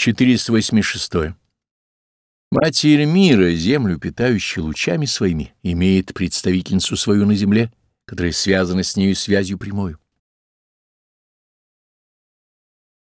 486. Матерь мира, землю питающую лучами своими, имеет представительницу свою на земле, которая связана с нею связью прямою.